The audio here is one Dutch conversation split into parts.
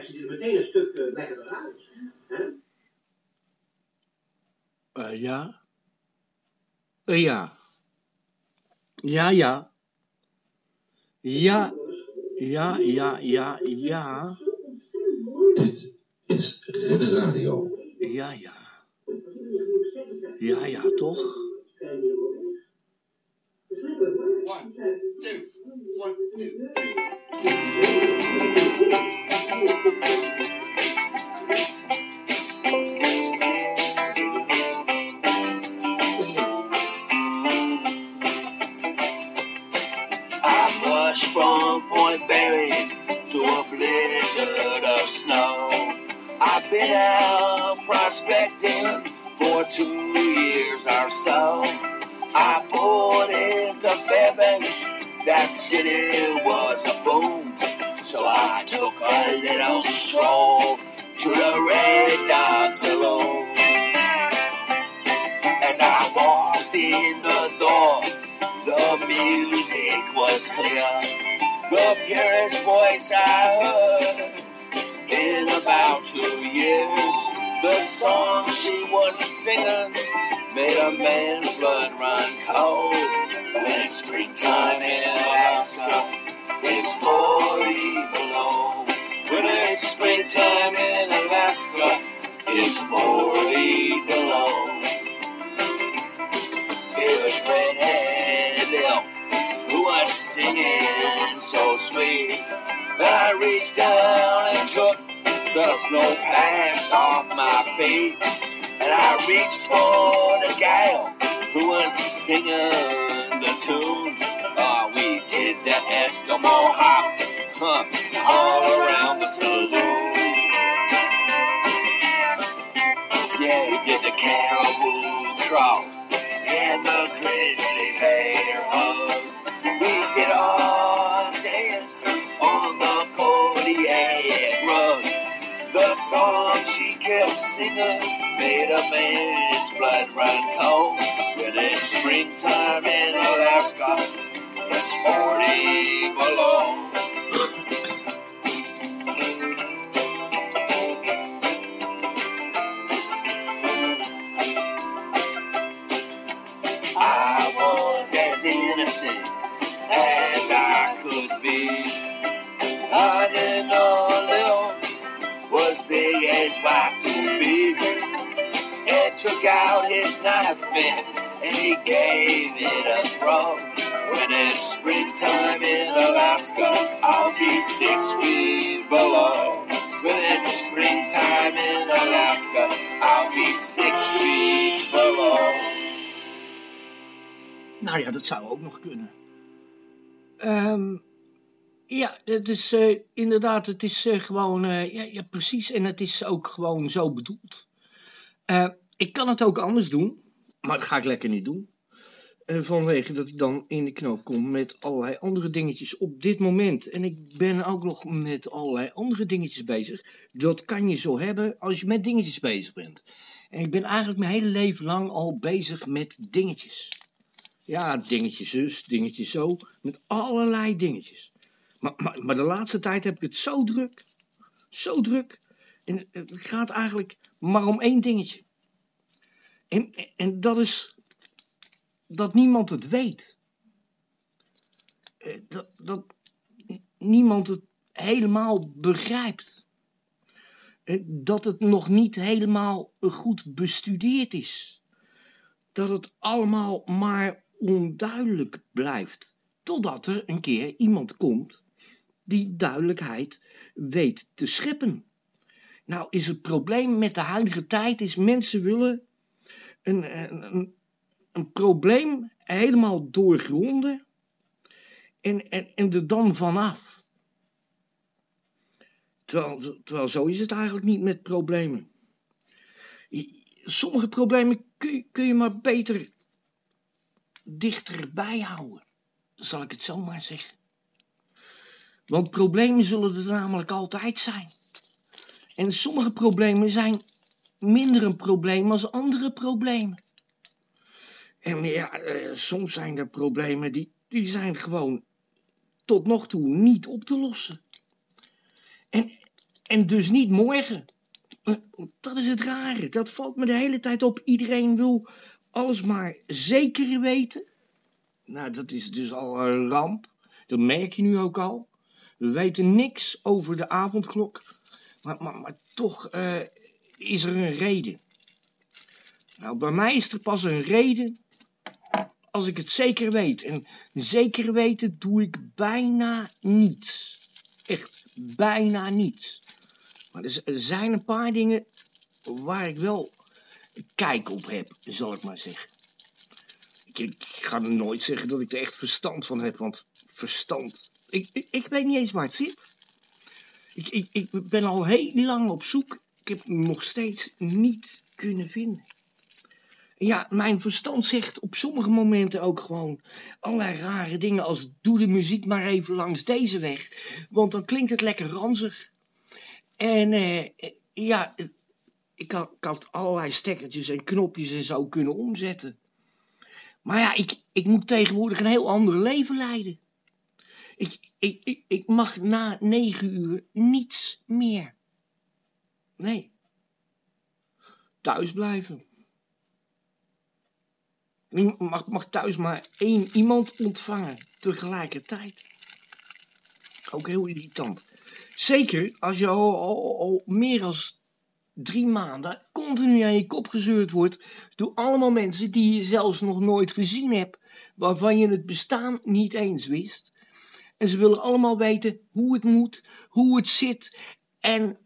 krijgt ze er meteen een stuk uh, lekkerder uit. Hè? Uh, ja. Uh, ja. Ja, ja. Ja, ja, ja, ja, ja. Dit is Ridder Radio. Ja, ja. Ja, ja, toch? One, two, one, two. From Point Barry to a blizzard of snow. I've been out prospecting for two years or so. I pulled into Fairbanks, that city was a boom. So I took a little stroll to the Red Dog Saloon. As I walked in the door, the music was clear. The purest voice I heard in about two years. The song she was singing made a man's blood run cold. When it's springtime in Alaska, it's 40 below. When it's springtime in Alaska, it's 40 below. It was redheaded Bill who was singing so sweet. I reached down and took the snow packs off my feet. And I reached for the gal who was singing the tune. Oh, ah, we did the Eskimo hop huh, all around the saloon. Yeah, we did the caribou crawl and the grizzly bear hug. We did our dance on the Kodiak rug. The song she kept singing made a man's blood run cold. When it's springtime in Alaska, it's 40 below. I was as innocent as I could be. I didn't know little was big as like to be. And took out his knife and he gave it a throw. When it's springtime in Alaska, I'll be six feet below. When it's springtime in Alaska, I'll be six feet below. Nou ja, dat zou ook nog kunnen. Ehm, ja, het is eh, inderdaad, het is eh, gewoon, eh, ja, ja, precies. En het is ook gewoon zo bedoeld. Ik kan het ook anders doen, maar dat ga ik lekker niet doen. Eh, vanwege dat ik dan in de knoop kom met allerlei andere dingetjes op dit moment. En ik ben ook nog met allerlei andere dingetjes bezig. Dat kan je zo hebben als je met dingetjes bezig bent. En ik ben eigenlijk mijn hele leven lang al bezig met dingetjes. Ja, dingetjes zus, dingetjes zo. Met allerlei dingetjes. Maar, maar, maar de laatste tijd heb ik het zo druk. Zo druk. En het gaat eigenlijk maar om één dingetje. En, en dat is dat niemand het weet. Eh, Dat, dat niemand het helemaal begrijpt. Eh, Dat het nog niet helemaal goed bestudeerd is. Dat het allemaal maar onduidelijk blijft. Totdat er een keer iemand komt die duidelijkheid weet te scheppen. Nou is het probleem met de huidige tijd is mensen willen een, een, een, probleem helemaal doorgronden en, en, en er dan vanaf. Terwijl, terwijl zo is het eigenlijk niet met problemen. Sommige problemen kun, kun je maar beter dichterbij houden, zal ik het zo maar zeggen. Want problemen zullen er namelijk altijd zijn. En sommige problemen zijn minder een probleem als andere problemen. En ja, eh, soms zijn er problemen die, die zijn gewoon tot nog toe niet op te lossen. En, En dus niet morgen. Eh, Dat is het rare. Dat valt me de hele tijd op. Iedereen wil alles maar zeker weten. Nou, dat is dus al een ramp. Dat merk je nu ook al. We weten niks over de avondklok. Maar, maar, maar toch eh, is er een reden. Nou, bij mij is er pas een reden als ik het zeker weet. En zeker weten doe ik bijna niets. Echt, bijna niets. Maar er zijn een paar dingen waar ik wel kijk op heb, zal ik maar zeggen. Ik, ik ga nooit zeggen dat ik er echt verstand van heb, want verstand... Ik, ik, ik weet niet eens waar het zit. Ik, ik, ik ben al heel lang op zoek. Ik heb hem nog steeds niet kunnen vinden. Ja, mijn verstand zegt op sommige momenten ook gewoon allerlei rare dingen als doe de muziek maar even langs deze weg, want dan klinkt het lekker ranzig. En eh, ja, ik had, ik had allerlei stekkertjes en knopjes en zo kunnen omzetten. Maar ja, ik, ik moet tegenwoordig een heel ander leven leiden. Ik, ik, ik, ik mag na negen uur niets meer. Nee. Thuis blijven. Mag, mag thuis maar één iemand ontvangen tegelijkertijd. Ook heel irritant. Zeker als je al, al, al meer dan drie maanden continu aan je kop gezeurd wordt door allemaal mensen die je zelfs nog nooit gezien hebt, waarvan je het bestaan niet eens wist. En ze willen allemaal weten hoe het moet, hoe het zit en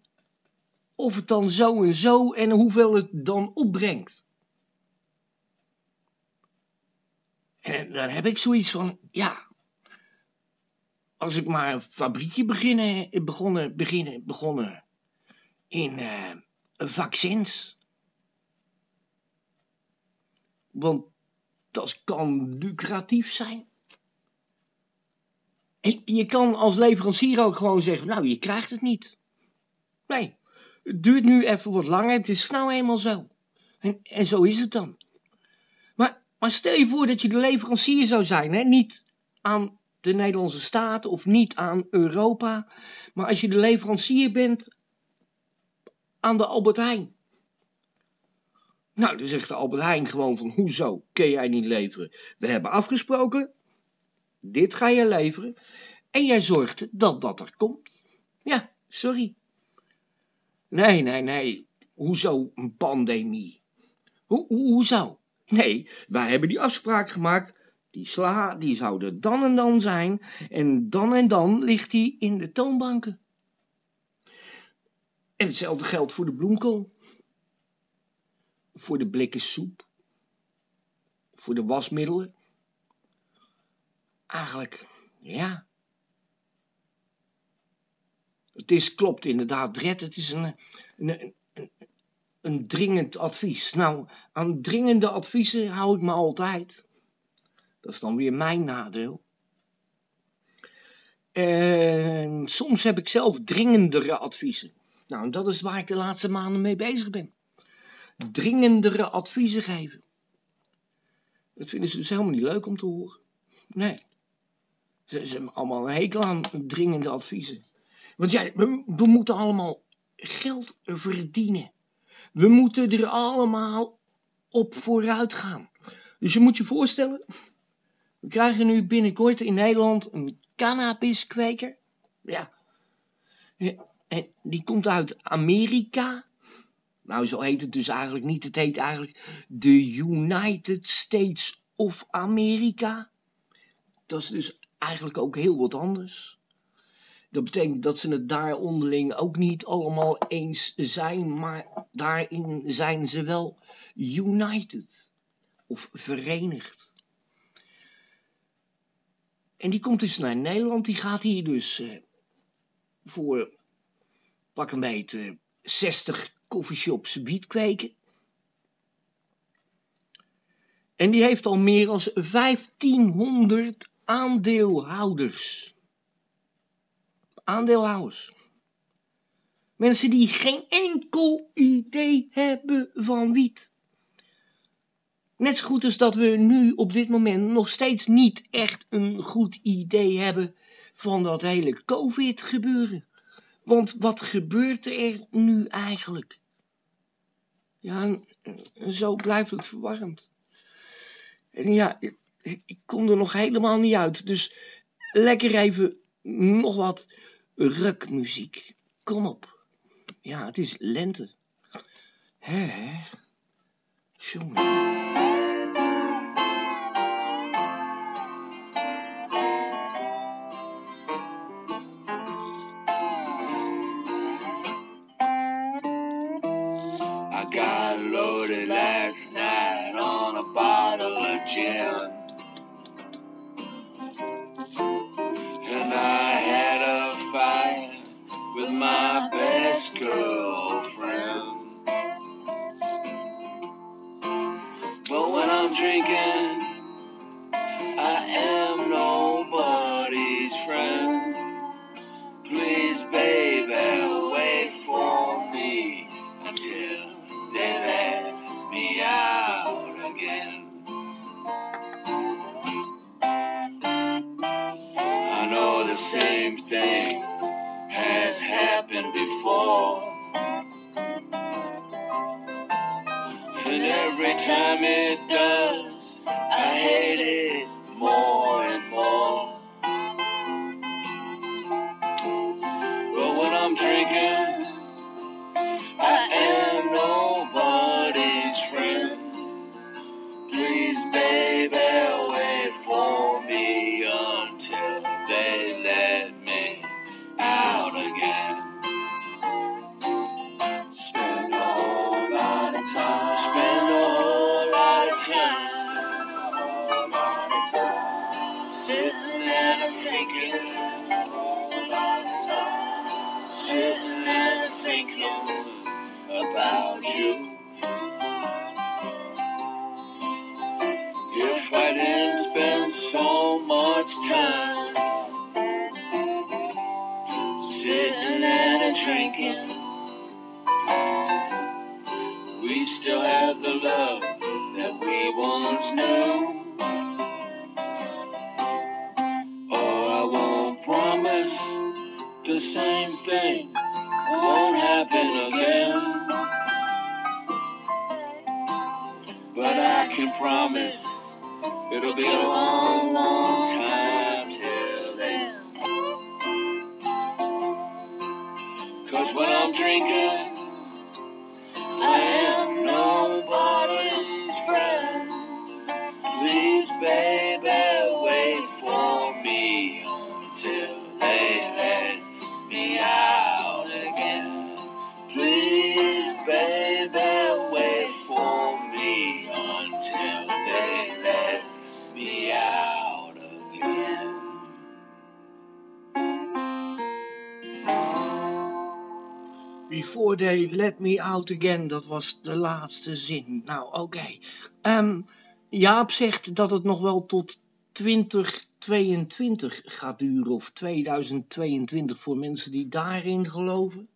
of het dan zo en zo en hoeveel het dan opbrengt. En dan heb ik zoiets van, ja, als ik maar een fabriekje beginnen, begonnen, beginnen, begonnen in eh, vaccins. Want dat kan lucratief zijn. En je kan als leverancier ook gewoon zeggen, nou, je krijgt het niet. Nee, duurt nu even wat langer, het is nou eenmaal zo. En, en zo is het dan. Maar, stel je voor dat je de leverancier zou zijn, hè? niet aan de Nederlandse staat of niet aan Europa, maar als je de leverancier bent aan de Albert Heijn. Nou, dan zegt de Albert Heijn gewoon van, hoezo kun jij niet leveren? We hebben afgesproken, dit ga je leveren, en jij zorgt dat dat er komt. Ja, sorry. Nee, nee, nee, hoezo een pandemie? Ho ho- hoezo? Nee, wij hebben die afspraak gemaakt, die sla, die zou er dan en dan zijn, en dan en dan ligt die in de toonbanken. En hetzelfde geldt voor de bloemkool. Voor de blikken soep. Voor de wasmiddelen. Eigenlijk, ja. Het is, klopt inderdaad, Dred, het is een, een, een, een dringend advies. Nou, aan dringende adviezen hou ik me altijd. Dat is dan weer mijn nadeel. En soms heb ik zelf dringendere adviezen. Nou, dat is waar ik de laatste maanden mee bezig ben. Dringendere adviezen geven. Dat vinden ze dus helemaal niet leuk om te horen. Nee. Ze, ze hebben allemaal een hekel aan dringende adviezen. Want ja, we, moeten allemaal geld verdienen. We moeten er allemaal op vooruit gaan. Dus je moet je voorstellen, we krijgen nu binnenkort in Nederland een cannabiskweker. Ja. En die komt uit Amerika. Nou, zo heet het dus eigenlijk niet. Het heet eigenlijk de United States of America. Dat is dus eigenlijk ook heel wat anders. Dat betekent dat ze het daar onderling ook niet allemaal eens zijn, maar daarin zijn ze wel united of verenigd. En die komt dus naar Nederland, die gaat hier dus eh, voor pak een beetje 60 coffeeshops wiet kweken. En die heeft al meer dan 1500 aandeelhouders. Aandeelhouders. Mensen die geen enkel idee hebben van wiet. Net zo goed als dat we nu op dit moment nog steeds niet echt een goed idee hebben van dat hele COVID gebeuren. Want wat gebeurt er nu eigenlijk? Ja, zo blijft het verwarrend. En ja, ik kom er nog helemaal niet uit. Dus lekker even nog wat rukmuziek. Kom op. Ja, het is lente. Hè, hè. Jongen. Please, baby, wait for me until they let me out again. Spend a whole lot of time. Spend a whole lot of time. Spend a whole lot of time. Sitting and thinking. Sitting and thinking about you. Didn't spend so much time sitting and drinking, we'd still have the love that we once knew. Oh, I won't promise the same thing won't happen again. But I can promise it'll be a long, long time till then. Cause when I'm drinking, I am nobody's friend. Please, baby, wait for me until Before they let me out again, dat was de laatste zin. Nou, oké. Ehm, Jaap zegt dat het nog wel tot 2022 gaat duren, of 2022 voor mensen die daarin geloven.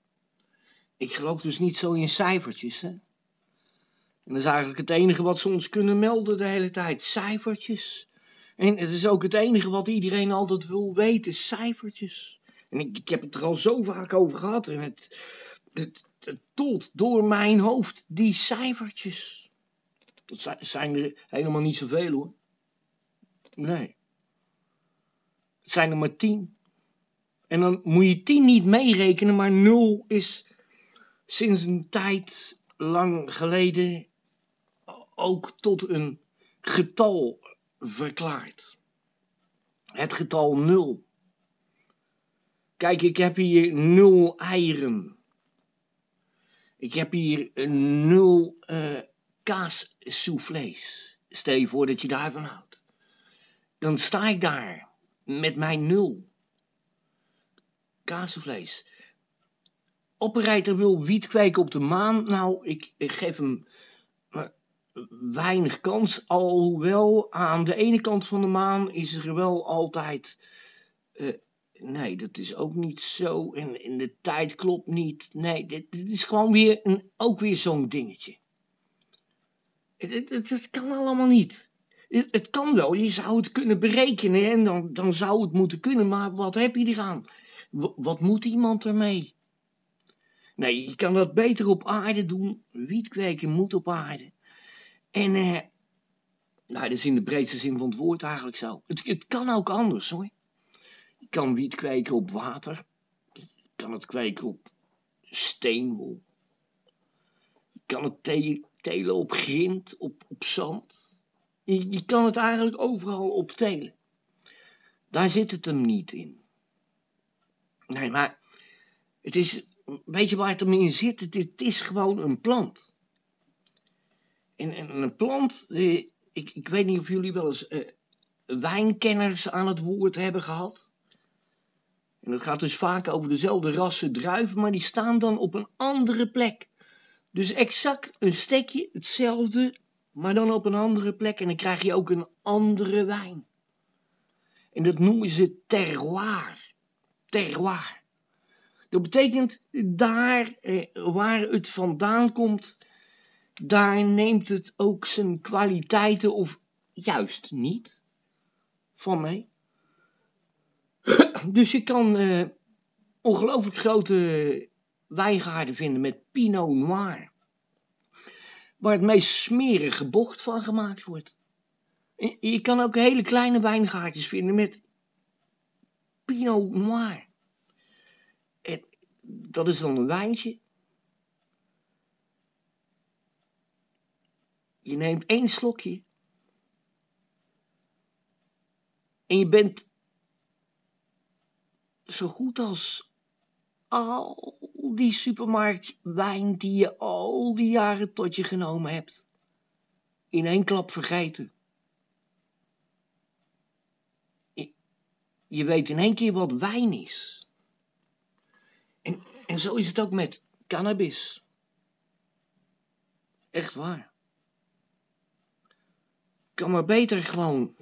Ik geloof dus niet zo in cijfertjes, hè. En dat is eigenlijk het enige wat ze ons kunnen melden de hele tijd. Cijfertjes. En het is ook het enige wat iedereen altijd wil weten. Cijfertjes. En ik, ik heb het er al zo vaak over gehad. En het, het, tolt door mijn hoofd, die cijfertjes. Dat zijn, zijn er helemaal niet zoveel hoor. Nee. Het zijn er maar tien. En dan moet je tien niet meerekenen, maar nul is sinds een tijd lang geleden ook tot een getal verklaard. Het getal nul. Kijk, ik heb hier nul eieren. Ik heb hier een nul eh kaassoufflés. Stel je voor dat je daarvan houdt. Dan sta ik daar met mijn nul. Kaassoufflés. Operator wil wiet kweken op de maan. Nou, ik, ik geef hem eh, weinig kans. Alhoewel aan de ene kant van de maan is er wel altijd. eh, nee, dat is ook niet zo. En, en de tijd klopt niet. Nee, dit, dit is gewoon weer een, ook weer zo'n dingetje. Het, het, kan allemaal niet. Het, kan wel, je zou het kunnen berekenen en dan, dan zou het moeten kunnen, maar wat heb je eraan? Wa- wat moet iemand ermee? Nee, je kan dat beter op aarde doen. Wiet kweken moet op aarde. En, eh, nou, dat is in de breedste zin van het woord eigenlijk zo. Het, het kan ook anders hoor. Je kan wiet kweken op water. Je kan het kweken op steenwol. Je kan het te- telen op grind, op, op zand. Je, je kan het eigenlijk overal op telen. Daar zit het hem niet in. Nee, maar het is, weet je waar het hem in zit? Het, het is gewoon een plant. En, en een plant, eh, ik, ik weet niet of jullie wel eens eh, wijnkenners aan het woord hebben gehad. En dat gaat dus vaak over dezelfde rassen druiven, maar die staan dan op een andere plek. Dus exact een stekje, hetzelfde, maar dan op een andere plek. En dan krijg je ook een andere wijn. En dat noemen ze terroir. Terroir. Dat betekent daar eh, waar het vandaan komt, daar neemt het ook zijn kwaliteiten of juist niet van mee. Dus je kan eh, ongelooflijk grote wijngaarden vinden met Pinot Noir. Waar het meest smerige bocht van gemaakt wordt. En Je kan ook hele kleine wijngaardjes vinden met Pinot Noir. En dat is dan een wijntje. Je neemt één slokje. En je bent zo goed als al die supermarktwijn die je al die jaren tot je genomen hebt. In één klap vergeten. Je, je weet in één keer wat wijn is. En, en zo is het ook met cannabis. Echt waar. Kan maar beter gewoon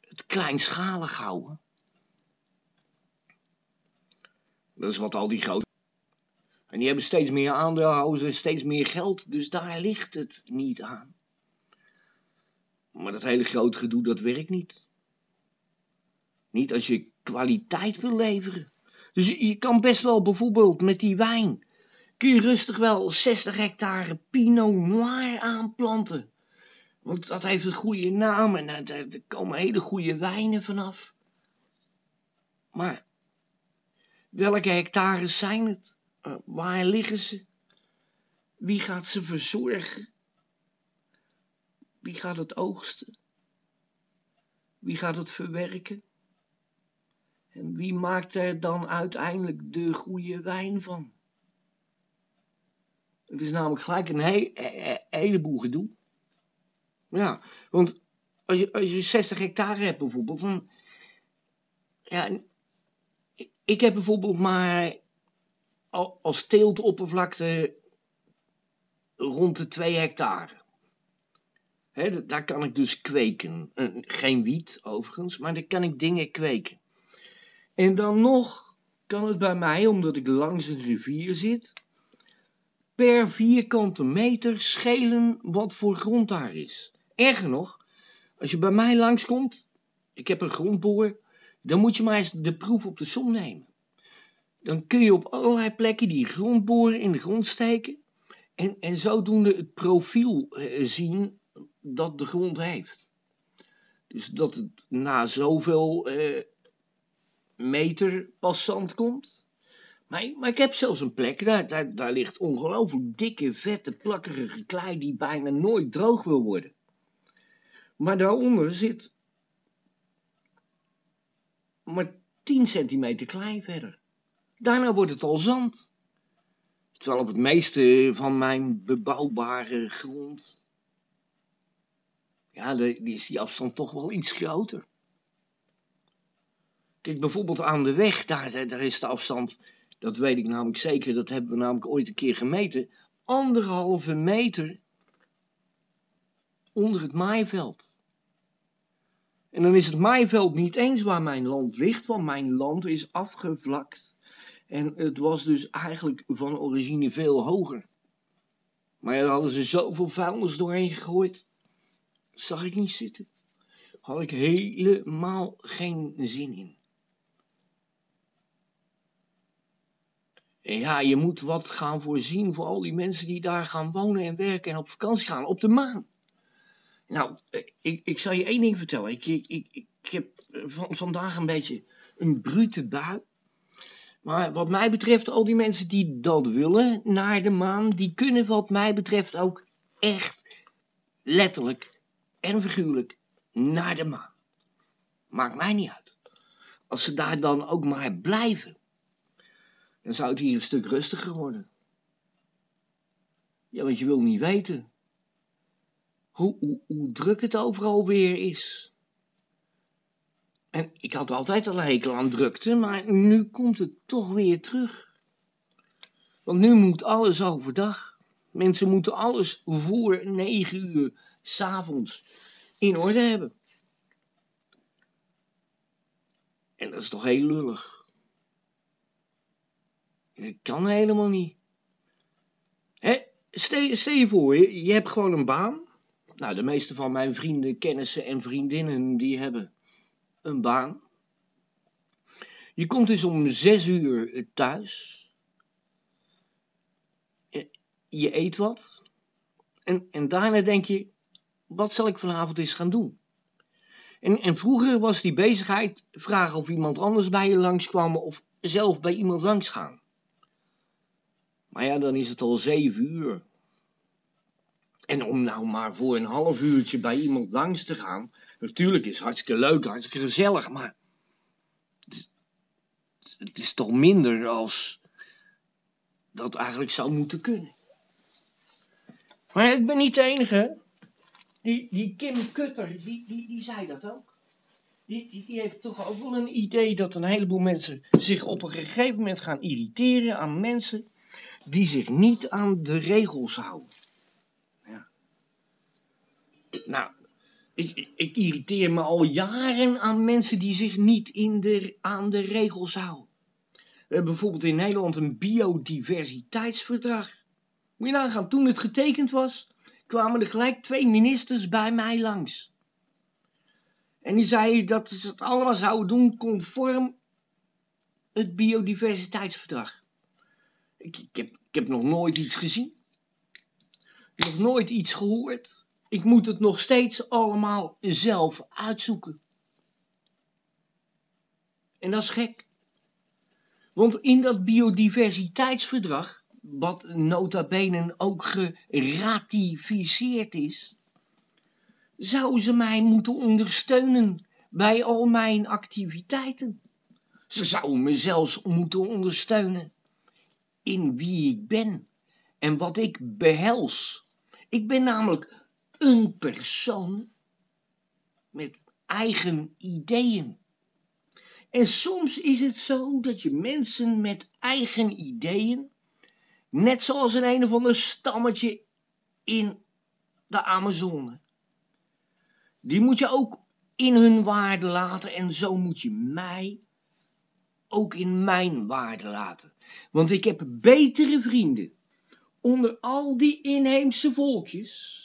het kleinschalig houden. Dat is wat al die grote. En die hebben steeds meer aandeelhouders steeds meer geld, dus daar ligt het niet aan. Maar dat hele grote gedoe, dat werkt niet. Niet als je kwaliteit wil leveren. Dus je, kan best wel bijvoorbeeld met die wijn, kun je rustig wel 60 hectare Pinot Noir aanplanten. Want dat heeft een goede naam en er komen hele goede wijnen vanaf. Maar welke hectares zijn het? Eh, waar liggen ze? Wie gaat ze verzorgen? Wie gaat het oogsten? Wie gaat het verwerken? En wie maakt er dan uiteindelijk de goede wijn van? Het is namelijk gelijk een he- he- he- heleboel gedoe. Ja, want als je, als je 60 hectare hebt bijvoorbeeld. Ja, ik- heb bijvoorbeeld maar al- als teeltoppervlakte rond de 2 hectare. Daar kan ik dus kweken. Eh, geen wiet overigens, maar daar kan ik dingen kweken. En dan nog kan het bij mij, omdat ik langs een rivier zit, per vierkante meter schelen wat voor grond daar is. Erger nog, als je bij mij langskomt, ik heb een grondboor, dan moet je maar eens de proef op de som nemen. Dan kun je op allerlei plekken die grondboren in de grond steken en, en zodoende het profiel eh, zien dat de grond heeft. Dus dat het na zoveel eh, meter pas zand komt. Maar, maar ik heb zelfs een plek, daar, daar, daar ligt ongelooflijk dikke, vette, plakkerige klei die bijna nooit droog wil worden. Maar daaronder zit maar 10 centimeter klei verder. Daarna wordt het al zand. Terwijl op het meeste van mijn bebouwbare grond. Ja, die is die afstand toch wel iets groter. Kijk, bijvoorbeeld aan de weg, daar, daar is de afstand. Dat weet ik namelijk zeker, dat hebben we namelijk ooit een keer gemeten. Anderhalve meter onder het maaiveld. En dan is het maaiveld niet eens waar mijn land ligt, want mijn land is afgevlakt. En het was dus eigenlijk van origine veel hoger. Maar daar hadden ze zoveel vuilnis doorheen gegooid. Zag ik niet zitten. Had ik helemaal geen zin in. En ja, je moet wat gaan voorzien voor al die mensen die daar gaan wonen en werken en op vakantie gaan, op de maan. Nou, ik, ik zal je één ding vertellen. Ik, ik, ik, ik heb eh, van, vandaag een beetje een brute bui. Maar wat mij betreft, al die mensen die dat willen naar de maan, die kunnen wat mij betreft ook echt letterlijk en figuurlijk naar de maan. Maakt mij niet uit. Als ze daar dan ook maar blijven, dan zou het hier een stuk rustiger worden. Ja, want je wil niet weten hoe, hoe, druk het overal weer is. En ik had altijd al een hekel aan drukte, maar nu komt het toch weer terug. Want nu moet alles overdag. Mensen moeten alles voor negen uur s'avonds in orde hebben. En dat is toch heel lullig. Dat kan helemaal niet. Hè? Stel, je voor, je hebt gewoon een baan. Nou, de meeste van mijn vrienden, kennissen en vriendinnen, die hebben een baan. Je komt dus om zes uur thuis. Je, eet wat. En, en daarna denk je, wat zal ik vanavond eens gaan doen? En, en vroeger was die bezigheid vragen of iemand anders bij je langskwam of zelf bij iemand langs gaan. Maar ja, dan is het al zeven uur. En om nou maar voor een half uurtje bij iemand langs te gaan, natuurlijk is hartstikke leuk, hartstikke gezellig, maar het, het is toch minder als dat eigenlijk zou moeten kunnen. Maar ik ben niet de enige. Die, die Kim Kutter, die, die, die zei dat ook. Die, die, die heeft toch ook wel een idee dat een heleboel mensen zich op een gegeven moment gaan irriteren aan mensen die zich niet aan de regels houden. Nou, ik, ik irriteer me al jaren aan mensen die zich niet in aan de regels houden. We hebben bijvoorbeeld in Nederland een biodiversiteitsverdrag. Moet je nagaan, toen het getekend was, kwamen er gelijk twee ministers bij mij langs. En die zeiden dat ze het allemaal zouden doen conform het biodiversiteitsverdrag. Ik, ik, heb, ik heb nog nooit iets gezien. Nog nooit iets gehoord. Ik moet het nog steeds allemaal zelf uitzoeken. En dat is gek. Want in dat biodiversiteitsverdrag, wat nota bene ook geratificeerd is, zou ze mij moeten ondersteunen bij al mijn activiteiten. Ze zouden me zelfs moeten ondersteunen in wie ik ben en wat ik behels. Ik ben namelijk een persoon met eigen ideeën. En soms is het zo dat je mensen met eigen ideeën, net zoals een een of ander stammetje in de Amazone, die moet je ook in hun waarde laten en zo moet je mij ook in mijn waarde laten. Want ik heb betere vrienden onder al die inheemse volkjes,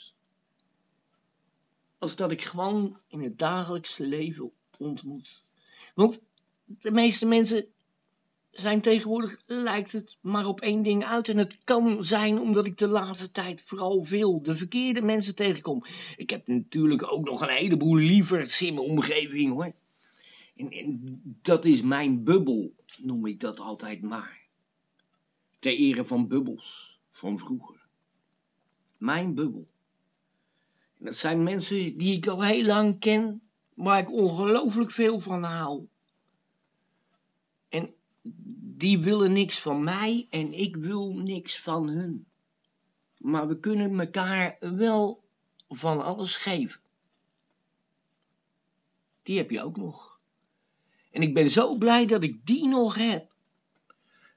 als dat ik gewoon in het dagelijkse leven ontmoet. Want de meeste mensen zijn tegenwoordig, lijkt het maar op één ding uit. En het kan zijn omdat ik de laatste tijd vooral veel de verkeerde mensen tegenkom. Ik heb natuurlijk ook nog een heleboel lievers in mijn omgeving hoor. En, en dat is mijn bubbel, noem ik dat altijd maar. Ter ere van bubbels van vroeger. Mijn bubbel. Dat zijn mensen die ik al heel lang ken, waar ik ongelooflijk veel van hou. En die willen niks van mij en ik wil niks van hun. Maar we kunnen elkaar wel van alles geven. Die heb je ook nog. En ik ben zo blij dat ik die nog heb.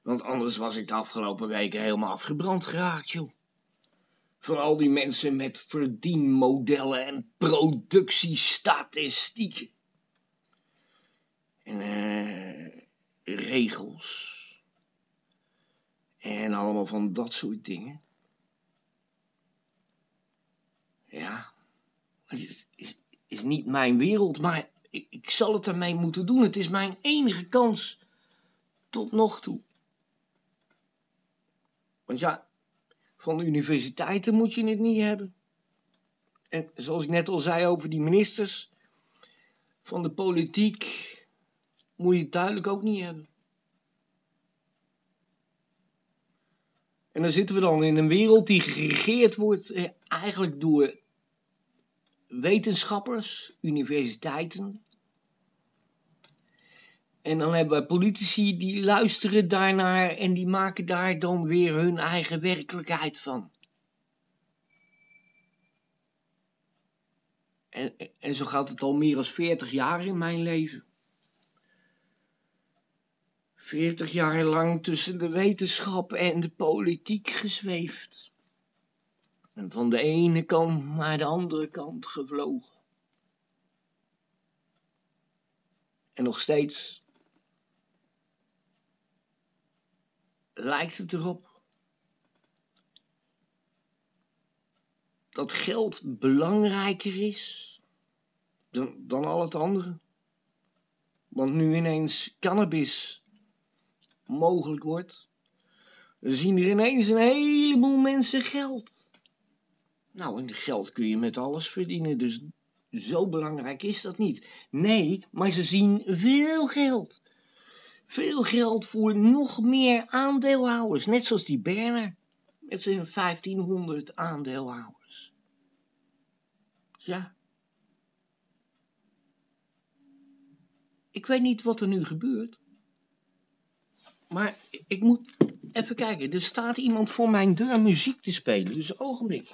Want anders was ik de afgelopen weken helemaal afgebrand geraakt, joh. Van al die mensen met verdienmodellen en productiestatistieken. En eh, regels. En allemaal van dat soort dingen. Ja, het is, is, is niet mijn wereld, maar ik, ik zal het ermee moeten doen. Het is mijn enige kans tot nog toe. Want ja, van de universiteiten moet je het niet hebben. En zoals ik net al zei over die ministers, van de politiek moet je het duidelijk ook niet hebben. En dan zitten we dan in een wereld die geregeerd wordt eh, eigenlijk door wetenschappers, universiteiten. En dan hebben we politici die luisteren daarnaar en die maken daar dan weer hun eigen werkelijkheid van. En, en zo gaat het al meer dan 40 jaar in mijn leven. 40 jaar lang tussen de wetenschap en de politiek gezweefd. En van de ene kant naar de andere kant gevlogen. En nog steeds lijkt het erop dat geld belangrijker is dan, dan al het andere. Want nu ineens cannabis mogelijk wordt, zien er ineens een heleboel mensen geld. Nou, en geld kun je met alles verdienen, dus zo belangrijk is dat niet. Nee, maar ze zien veel geld. Veel geld voor nog meer aandeelhouders, net zoals die Berner met zijn 1500 aandeelhouders. Ja. Ik weet niet wat er nu gebeurt. Maar ik moet even kijken. Er staat iemand voor mijn deur muziek te spelen. Dus ogenblik.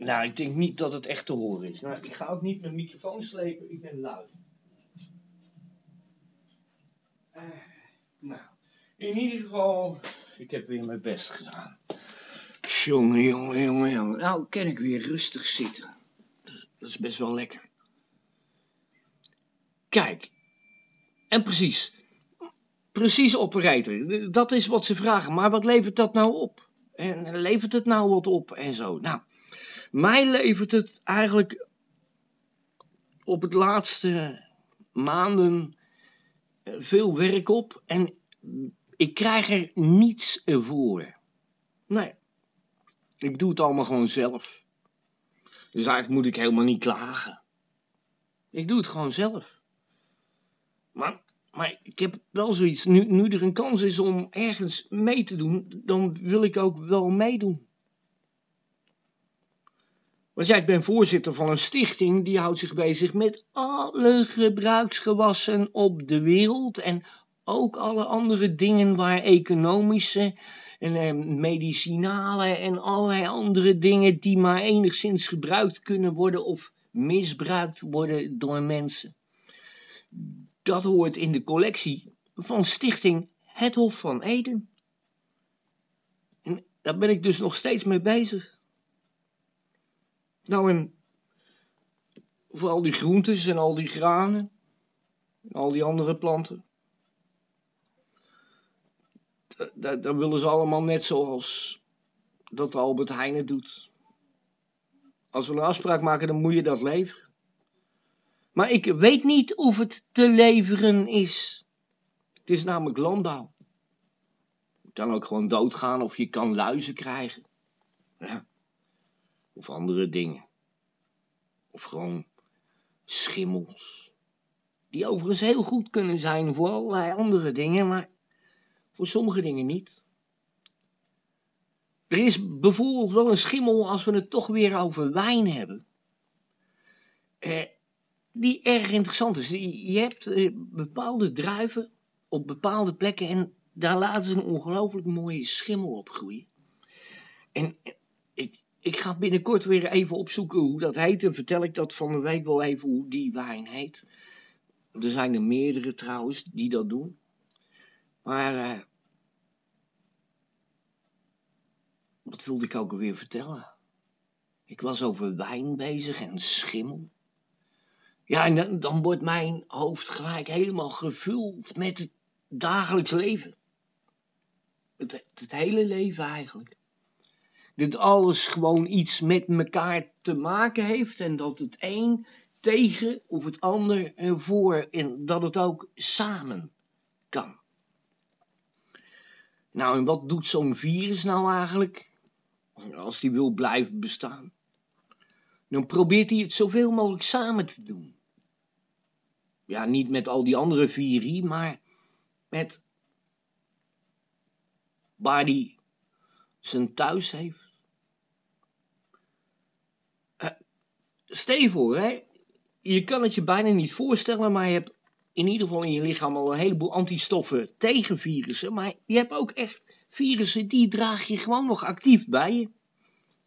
Nou, ik denk niet dat het echt te horen is. Nou, ik ga ook niet mijn microfoon slepen. Ik ben lui. Eh, nou, in ieder geval, ik heb weer mijn best gedaan. Jongen, jongen, jongen, jongen. Nou kan ik weer rustig zitten. Dat- is best wel lekker. Kijk. En precies. Precies operator. Dat is wat ze vragen. Maar wat levert dat nou op? En levert het nou wat op en zo? Nou, mij levert het eigenlijk op het laatste maanden eh, veel werk op. En ik krijg er niets voor. Nee. Ik doe het allemaal gewoon zelf. Dus eigenlijk moet ik helemaal niet klagen. Ik doe het gewoon zelf. Maar, maar ik heb wel zoiets, nu, nu er een kans is om ergens mee te doen, dan wil ik ook wel meedoen. Want ja, ik ben voorzitter van een stichting die houdt zich bezig met alle gebruiksgewassen op de wereld en ook alle andere dingen waar economische en eh, medicinale en allerlei andere dingen die maar enigszins gebruikt kunnen worden of misbruikt worden door mensen. Dat hoort in de collectie van Stichting Het Hof van Eden. En daar ben ik dus nog steeds mee bezig. Nou, en voor al die groentes en al die granen, en al die andere planten. da- da- Dan willen ze allemaal net zoals dat Albert Heijn het doet. Als we een afspraak maken, dan moet je dat leveren. Maar ik weet niet of het te leveren is. Het is namelijk landbouw. Je kan ook gewoon doodgaan of je kan luizen krijgen. Ja. Andere dingen. Of gewoon schimmels. Die overigens heel goed kunnen zijn voor allerlei andere dingen, maar voor sommige dingen niet. Er is bijvoorbeeld wel een schimmel als we het toch weer over wijn hebben. Eh, die erg interessant is. Je hebt eh, bepaalde druiven op bepaalde plekken en daar laten ze een ongelooflijk mooie schimmel op groeien. En eh, ik, ik ga binnenkort weer even opzoeken hoe dat heet en vertel ik dat van de week wel even hoe die wijn heet. Er zijn er meerdere trouwens die dat doen. Maar eh, wat wilde ik ook alweer vertellen? Ik was over wijn bezig en schimmel. Ja, en dan, dan wordt mijn hoofd gelijk helemaal gevuld met het dagelijks leven. Het, het hele leven eigenlijk. Dat alles gewoon iets met elkaar te maken heeft en dat het een tegen of het ander ervoor en dat het ook samen kan. Nou, en wat doet zo'n virus nou eigenlijk? Als die wil blijven bestaan. Dan probeert hij het zoveel mogelijk samen te doen. Ja, niet met al die andere viri, maar met waar hij zijn thuis heeft. Stel voor, hè, je kan het je bijna niet voorstellen, maar je hebt in ieder geval in je lichaam al een heleboel antistoffen tegen virussen. Maar je hebt ook echt virussen, die draag je gewoon nog actief bij je.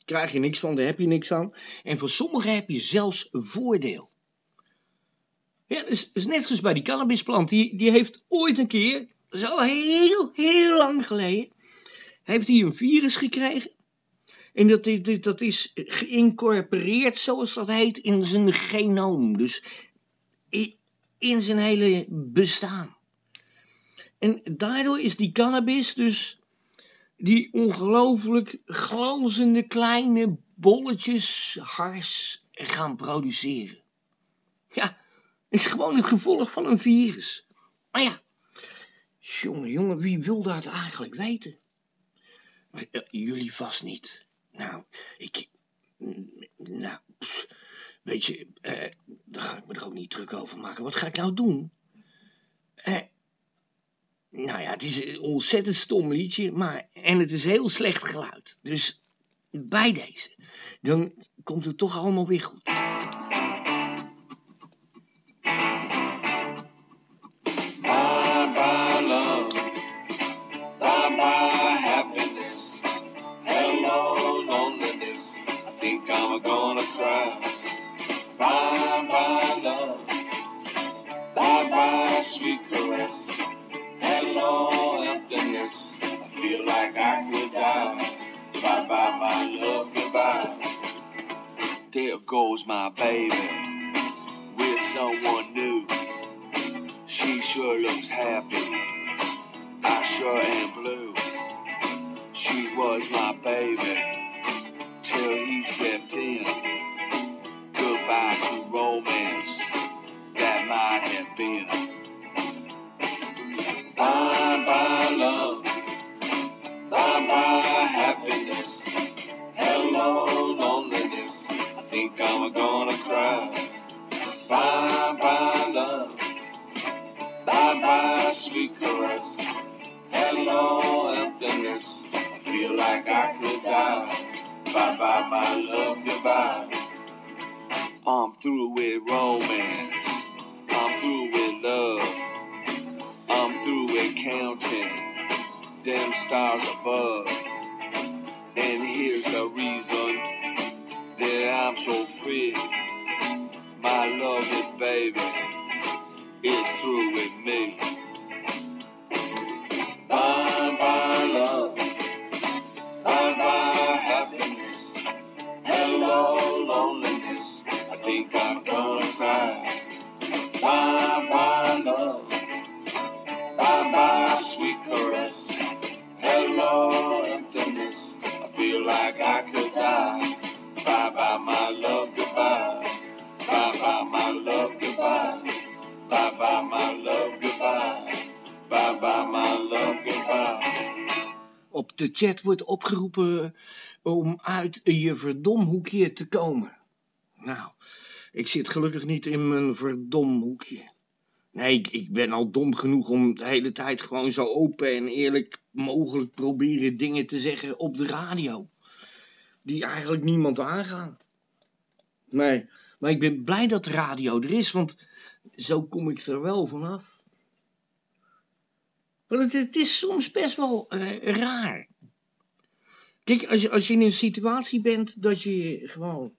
Krijg je niks van, daar heb je niks aan. En voor sommigen heb je zelfs een voordeel. Ja, is, is net zoals bij die cannabisplant. Die, die heeft ooit een keer, is al heel, heel lang geleden, heeft hij een virus gekregen. En dat, is- dat is geïncorporeerd, zoals dat heet, in zijn genoom. Dus in zijn hele bestaan. En daardoor is die cannabis dus die ongelooflijk glanzende kleine bolletjes hars gaan produceren. Ja, is gewoon het gevolg van een virus. Maar ja, jongen, jongen, wie wil dat eigenlijk weten? Eh, Jullie vast niet. Nou, ik. Nou, pff, weet je, eh, daar ga ik me er ook niet druk over maken. Wat ga ik nou doen? Eh, nou ja, het is een ontzettend stom liedje, maar. En het is heel slecht geluid. Dus bij deze. Dan komt het toch allemaal weer goed. Bye, sweet caress. Hello, emptiness. I feel like I could die. Bye bye, my love, goodbye. I'm through with romance. I'm through with love. I'm through with counting Damn stars above. And here's the reason that I'm so free. My loving baby is through with me. Bye bye love. Bye bye happiness. Hello loneliness. I think I'm Op de chat wordt opgeroepen om uit je verdomhoekje te komen. Nou, ik zit gelukkig niet in mijn verdomhoekje. Nee, ik, ben al dom genoeg om de hele tijd gewoon zo open en eerlijk mogelijk proberen dingen te zeggen op de radio. Die eigenlijk niemand aangaan. Nee, maar ik ben blij dat radio er is, want zo kom ik er wel vanaf. Want het, het is soms best wel eh, raar. Kijk, als je, als je in een situatie bent dat je gewoon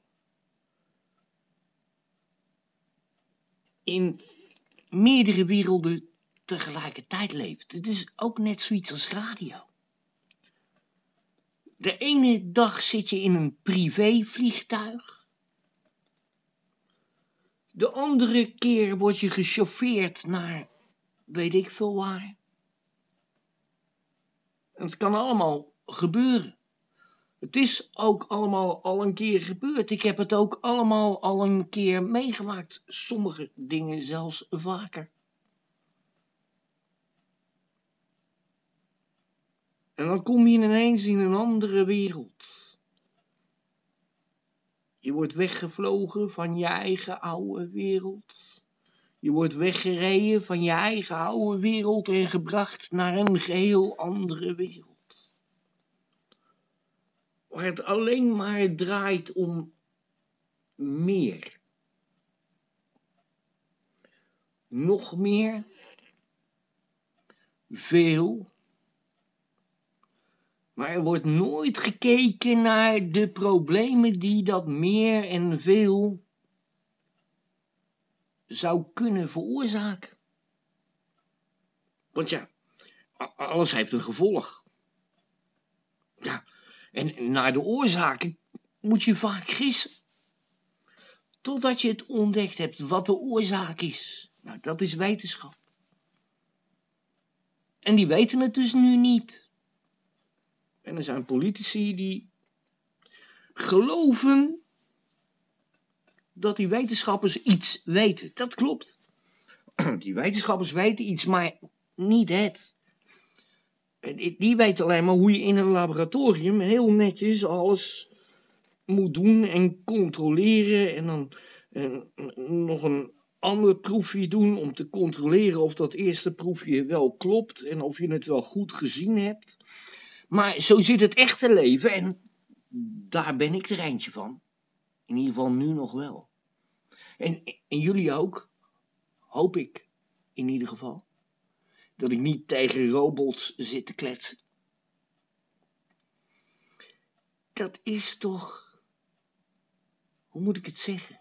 in meerdere werelden tegelijkertijd leeft. Het is ook net zoiets als radio. De ene dag zit je in een privévliegtuig. De andere keer word je gechauffeerd naar weet ik veel waar. Het kan allemaal gebeuren. Het is ook allemaal al een keer gebeurd. Ik heb het ook allemaal al een keer meegemaakt. Sommige dingen zelfs vaker. En dan kom je ineens in een andere wereld. Je wordt weggevlogen van je eigen oude wereld. Je wordt weggereden van je eigen oude wereld en gebracht naar een geheel andere wereld. Waar het alleen maar draait om meer. Nog meer. Veel. Maar er wordt nooit gekeken naar de problemen die dat meer en veel zou kunnen veroorzaken. Want ja, alles heeft een gevolg. Ja, en naar de oorzaken moet je vaak gissen. Totdat je het ontdekt hebt wat de oorzaak is. Nou, dat is wetenschap. En die weten het dus nu niet. En er zijn politici die geloven dat die wetenschappers iets weten. Dat klopt. Die wetenschappers weten iets, maar niet het. Die weten alleen maar hoe je in een laboratorium heel netjes alles moet doen en controleren. En dan nog een ander proefje doen om te controleren of dat eerste proefje wel klopt en of je het wel goed gezien hebt. Maar zo zit het echte leven en daar ben ik er eentje van. In ieder geval nu nog wel. En, en jullie ook, hoop ik in ieder geval. Dat ik niet tegen robots zit te kletsen. Dat is toch, hoe moet ik het zeggen?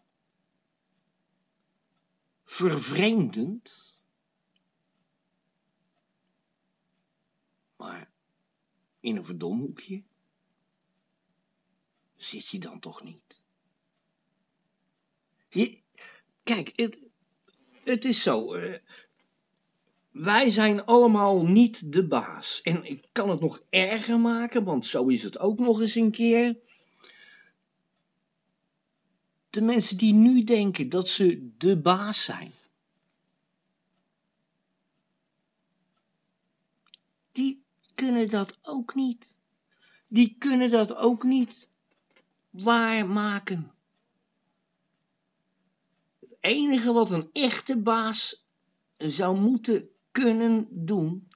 Vervreemdend. Maar in een verdomhoekje zit je dan toch niet? Kijk, het, het is zo. eh, wij zijn allemaal niet de baas. En ik kan het nog erger maken, want zo is het ook nog eens een keer. De mensen die nu denken dat ze de baas zijn. Die kunnen dat ook niet. Die kunnen dat ook niet waarmaken. Enige wat een echte baas zou moeten kunnen doen,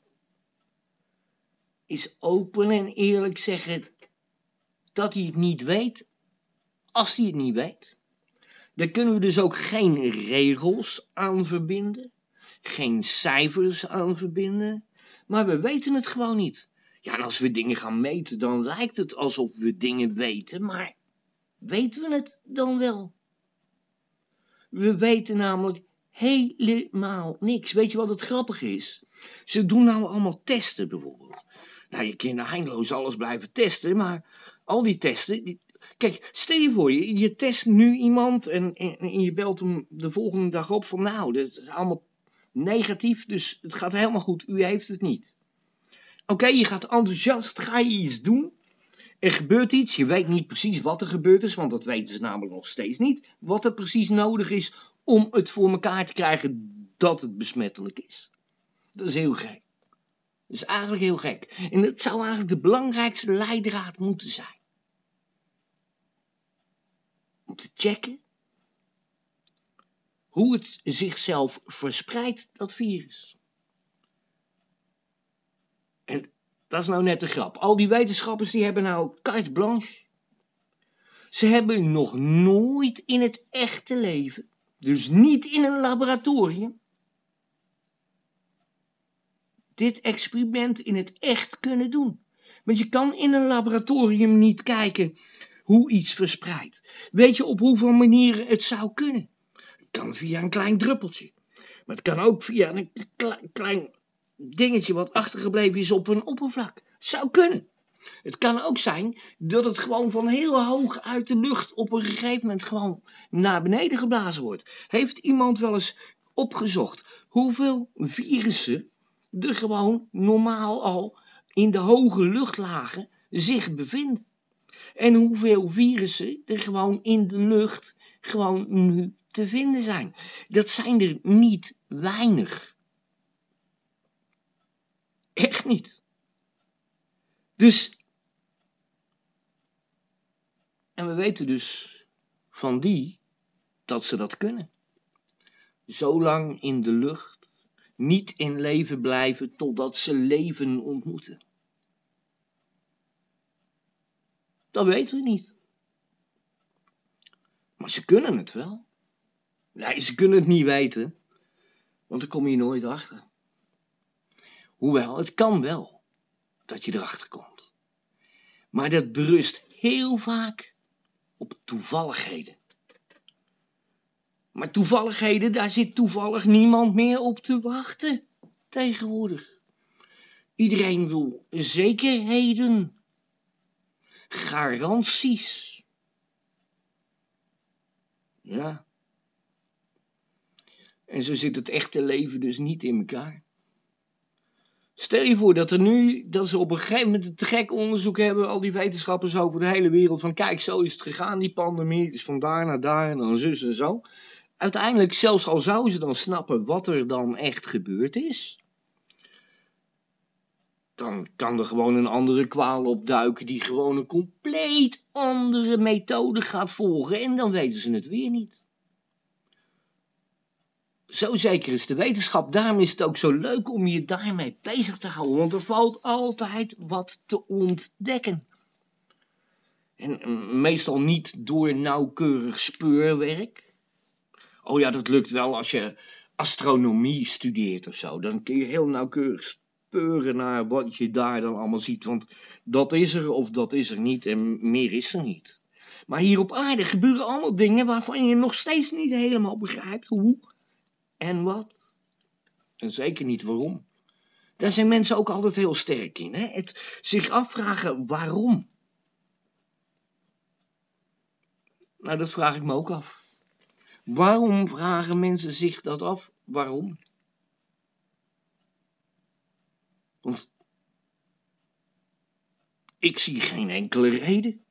is open en eerlijk zeggen dat hij het niet weet, als hij het niet weet. Daar kunnen we dus ook geen regels aan verbinden, geen cijfers aan verbinden, maar we weten het gewoon niet. Ja, en als we dingen gaan meten, dan lijkt het alsof we dingen weten, maar weten we het dan wel? We weten namelijk helemaal niks. Weet je wat het grappige is? Ze doen nou allemaal testen bijvoorbeeld. Nou, je kunt eindeloos alles blijven testen, maar al die testen... Die... Kijk, stel je voor, je, je test nu iemand en, en, en je belt hem de volgende dag op van... Nou, dat is allemaal negatief, dus het gaat helemaal goed. U heeft het niet. Oké, je gaat enthousiast, ga je iets doen. Er gebeurt iets, je weet niet precies wat er gebeurd is, want dat weten ze namelijk nog steeds niet. Wat er precies nodig is om het voor elkaar te krijgen dat het besmettelijk is. Dat is heel gek. Dat is eigenlijk heel gek. En dat zou eigenlijk de belangrijkste leidraad moeten zijn. Om te checken hoe het zichzelf verspreidt, dat virus. En dat is nou net de grap. Al die wetenschappers die hebben nou carte blanche. Ze hebben nog nooit in het echte leven, dus niet in een laboratorium, dit experiment in het echt kunnen doen. Want je kan in een laboratorium niet kijken hoe iets verspreidt. Weet je op hoeveel manieren het zou kunnen? Het kan via een klein druppeltje. Maar het kan ook via een klein, dingetje wat achtergebleven is op een oppervlak. Zou kunnen. Het kan ook zijn dat het gewoon van heel hoog uit de lucht op een gegeven moment gewoon naar beneden geblazen wordt. Heeft iemand wel eens opgezocht hoeveel virussen er gewoon normaal al in de hoge luchtlagen zich bevinden? En hoeveel virussen er gewoon in de lucht gewoon nu te vinden zijn. Dat zijn er niet weinig. Echt niet. Dus. En we weten dus van die dat ze dat kunnen. Zo lang in de lucht, niet in leven blijven totdat ze leven ontmoeten. Dat weten we niet. Maar ze kunnen het wel. Nee, ze kunnen het niet weten, want dan kom je nooit achter. Hoewel, het kan wel dat je erachter komt. Maar dat berust heel vaak op toevalligheden. Maar toevalligheden, daar zit toevallig niemand meer op te wachten tegenwoordig. Iedereen wil zekerheden, garanties. Ja. En zo zit het echte leven dus niet in elkaar. Stel je voor dat er nu, dat ze op een gegeven moment een gek onderzoek hebben, al die wetenschappers over de hele wereld, van kijk, zo is het gegaan, die pandemie, het is van daar naar daar en dan zus en zo. Uiteindelijk, zelfs al zouden ze dan snappen wat er dan echt gebeurd is, dan kan er gewoon een andere kwaal opduiken die gewoon een compleet andere methode gaat volgen en dan weten ze het weer niet. Zo zeker is de wetenschap. Daarom is het ook zo leuk om je daarmee bezig te houden. Want er valt altijd wat te ontdekken. En mm, meestal niet door nauwkeurig speurwerk. Oh ja, dat lukt wel als je astronomie studeert of zo. Dan kun je heel nauwkeurig speuren naar wat je daar dan allemaal ziet. Want dat is er of dat is er niet en meer is er niet. Maar hier op aarde gebeuren allemaal dingen waarvan je nog steeds niet helemaal begrijpt hoe en wat. En zeker niet waarom. Daar zijn mensen ook altijd heel sterk in. Hè? Het zich afvragen waarom. Nou, dat vraag ik me ook af. Waarom vragen mensen zich dat af? Waarom? Want ik zie geen enkele reden.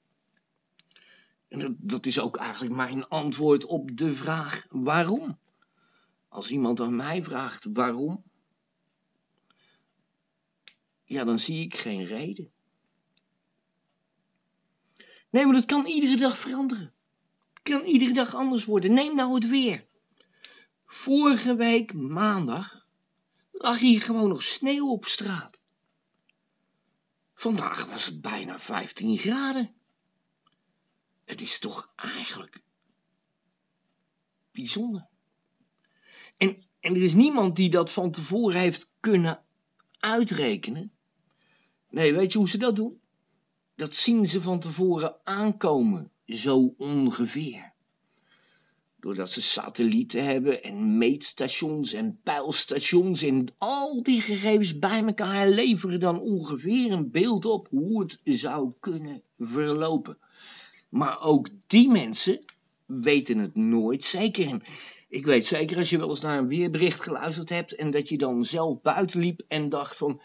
En dat, dat is ook eigenlijk mijn antwoord op de vraag waarom. Als iemand aan mij vraagt waarom, ja, dan zie ik geen reden. Nee, maar dat kan iedere dag veranderen. Het kan iedere dag anders worden. Neem nou het weer. Vorige week maandag lag hier gewoon nog sneeuw op straat. Vandaag was het bijna 15 graden. Het is toch eigenlijk bijzonder. En, en er is niemand die dat van tevoren heeft kunnen uitrekenen. Nee, weet je hoe ze dat doen? Dat zien ze van tevoren aankomen, zo ongeveer. Doordat ze satellieten hebben en meetstations en pijlstations en al die gegevens bij elkaar leveren dan ongeveer een beeld op hoe het zou kunnen verlopen. Maar ook die mensen weten het nooit zeker. Ik weet zeker als je wel eens naar een weerbericht geluisterd hebt en dat je dan zelf buiten liep en dacht van,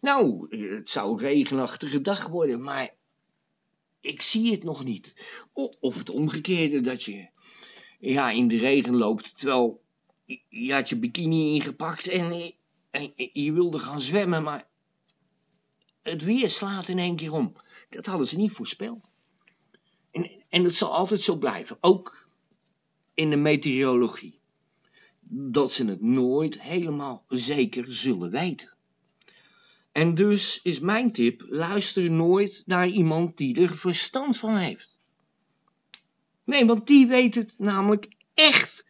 nou, het zou een regenachtige dag worden, maar ik zie het nog niet. Of het omgekeerde, dat je ja, in de regen loopt, terwijl je had je bikini ingepakt en, je wilde gaan zwemmen, maar het weer slaat in één keer om. Dat hadden ze niet voorspeld. En, en het zal altijd zo blijven, ook in de meteorologie. Dat ze het nooit helemaal zeker zullen weten. En dus is mijn tip: luister nooit naar iemand die er verstand van heeft. Nee, want die weet het namelijk echt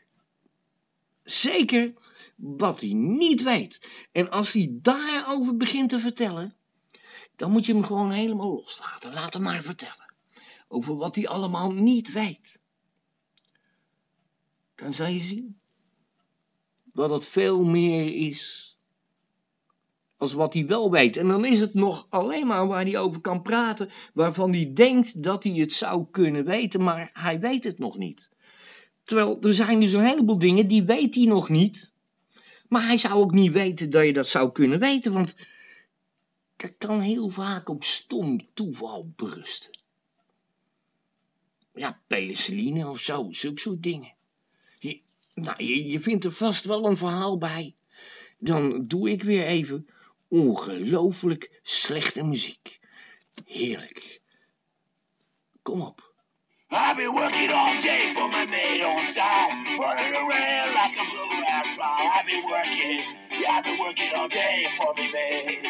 zeker wat hij niet weet. En als hij daarover begint te vertellen, dan moet je hem gewoon helemaal loslaten. Laat hem maar vertellen. Over wat hij allemaal niet weet dan zal je zien dat het veel meer is als wat hij wel weet. En dan is het nog alleen maar waar hij over kan praten, waarvan hij denkt dat hij het zou kunnen weten, maar hij weet het nog niet. Terwijl er zijn dus een heleboel dingen die weet hij nog niet, maar hij zou ook niet weten dat je dat zou kunnen weten, want dat kan heel vaak op stom toeval berusten. ja, penicilline of zo, zulke soort dingen. Nou, je, je vindt er vast wel een verhaal bij. Dan doe ik weer even ongelooflijk slechte muziek. Heerlijk. Kom op. I've been working all day for my mate on side, running around like a blue ass fly. I've been working, yeah, I've been working all day for me, mate.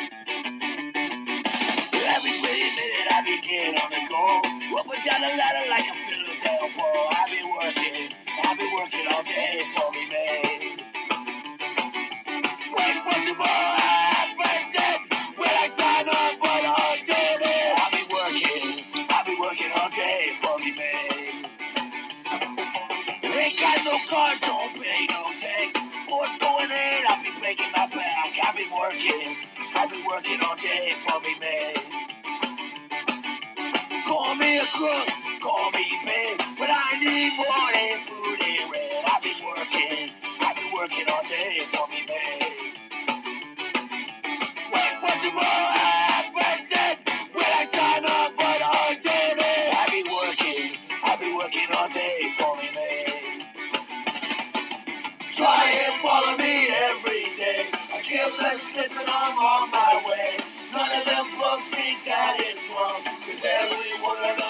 Every minute I be getting on the go, up and down the ladder like a fiddler's elbow. I've been working, I've been working all day for me, mate. Wait for tomorrow, I first did when I sign on, but all day, man. I've been working, I've been working all day for me, man. Ain't got no cars, don't pay no tax. Force going in, I'll be breaking my back. I've been working, I've been working all day for me, man. Call me a crook, call me big, but I need more than food and rent. I've been working, I've been working all day for me, man. Wait for tomorrow, I first did when I sign up, all day, man. I've been working, I've been working all day for me, man. Try and follow me every day. I keep them slipping, I'm on my way. Cause every word I'm signing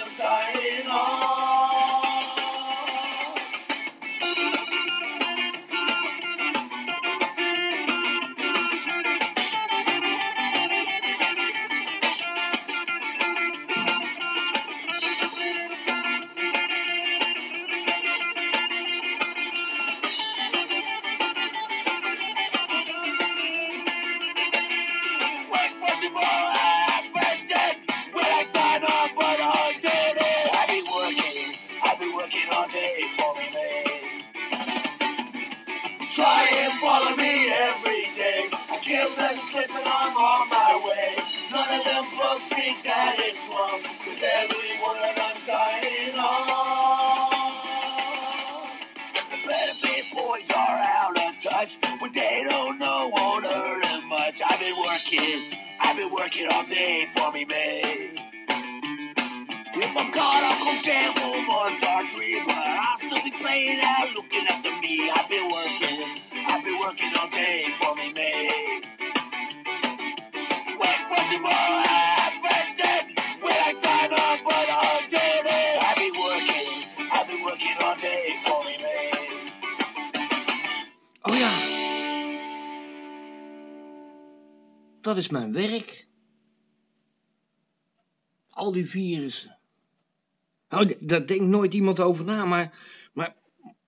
daar denkt nooit iemand over na, maar, maar,